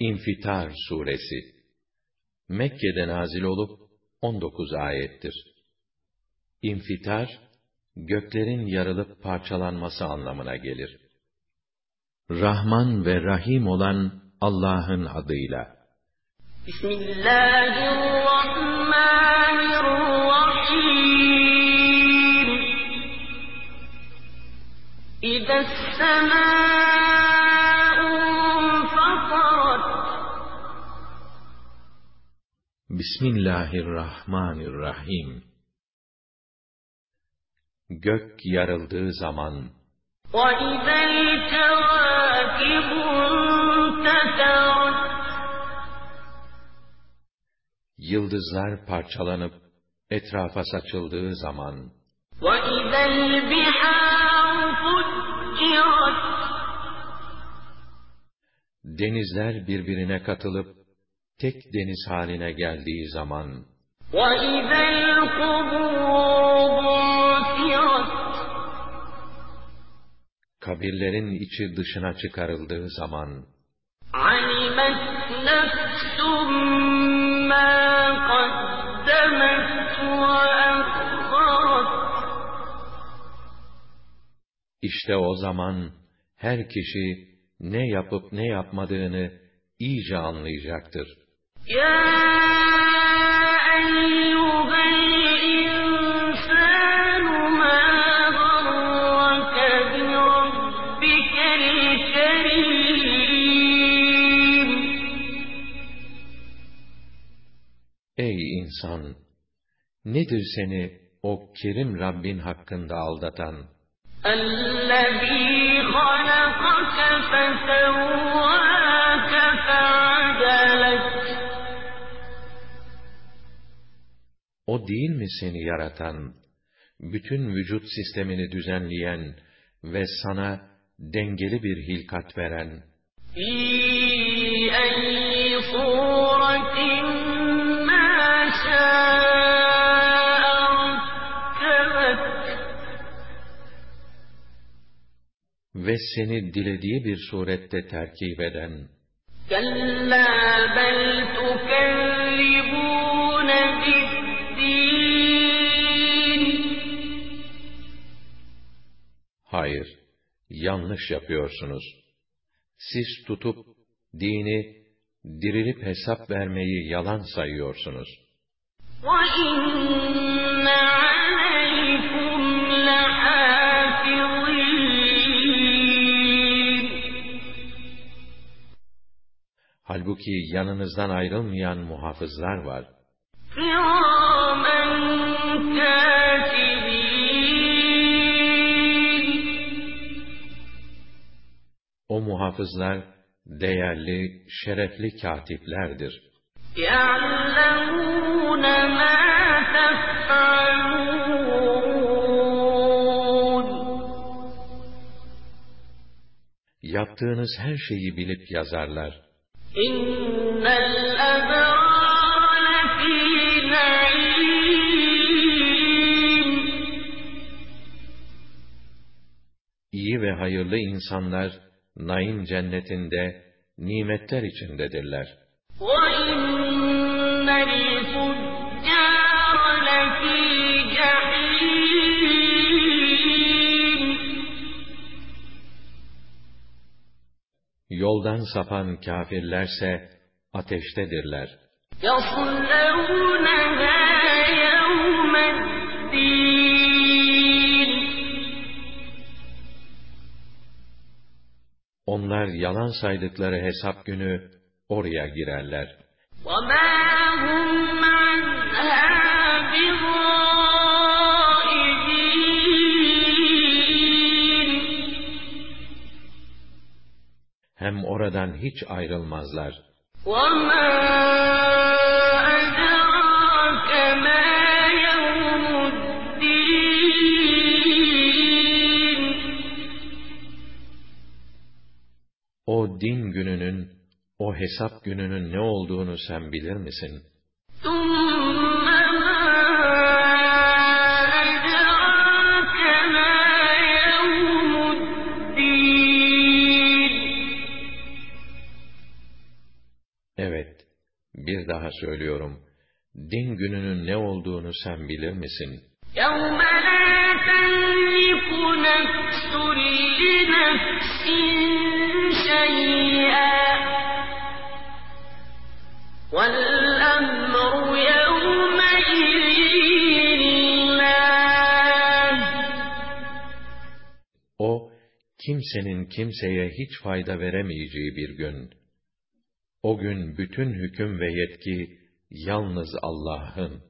İnfitar suresi Mekke'de nazil olup 19 ayettir. İnfitar göklerin yarılıp parçalanması anlamına gelir. Rahman ve Rahim olan Allah'ın adıyla. Bismillahirrahmanirrahim. İzâ Bismillahirrahmanirrahim. Gök yarıldığı zaman Yıldızlar parçalanıp etrafa saçıldığı zaman Denizler birbirine katılıp tek deniz haline geldiği zaman kabirlerin içi dışına çıkarıldığı zaman İşte o zaman her kişi ne yapıp ne yapmadığını iyice anlayacaktır. Ey insan! Nedir seni o kerim Rabbin hakkında aldatan? الذي خلقك فسواك O değil mi seni yaratan, bütün vücut sistemini düzenleyen ve sana dengeli bir hilkat veren? في أي صورة ما شاء ركبك Ve seni dilediği bir surette terkip eden, كلا بل تكذبون Hayır, yanlış yapıyorsunuz. Siz tutup dini dirilip hesap vermeyi yalan sayıyorsunuz. Halbuki yanınızdan ayrılmayan muhafızlar var. muhafızlar, değerli, şerefli katiplerdir. يَعْلَمُونَ مَا تَفْعَلُونَ Yaptığınız her şeyi bilip yazarlar. إِنَّ الْأَبْرَارَ لَفِي نَعِيمٍ İyi ve hayırlı insanlar, naim cennetinde, nimetler içindedirler. وَإِنَّ الْفُجَّارَ لَفِي جَحِيمٍ Yoldan sapan kâfirlerse, ateştedirler. يَصْلَوْنَهَا يَوْمَ الدِّينِ Onlar yalan saydıkları hesap günü, oraya girerler. وَمَا هُمْ عَنْهَا بِغَائِبِينَ Hem oradan hiç ayrılmazlar. وَمَا O din gününün, o hesap gününün ne olduğunu sen bilir misin? ثُمَّ مَا أَدْرَاكَ مَا يَوْمُ الدِّينِ Evet, bir daha söylüyorum. Din gününün ne olduğunu sen bilir misin? يَوْمَ لَا تَمْلِكُ نَفْسٌ لِنَفْسٍ شَيْئًا وَالْأَمْرُ يَوْمَئِذٍ لِلَّهِ O, kimsenin kimseye hiç fayda veremeyeceği bir gün. O gün bütün hüküm ve yetki yalnız Allah'ın.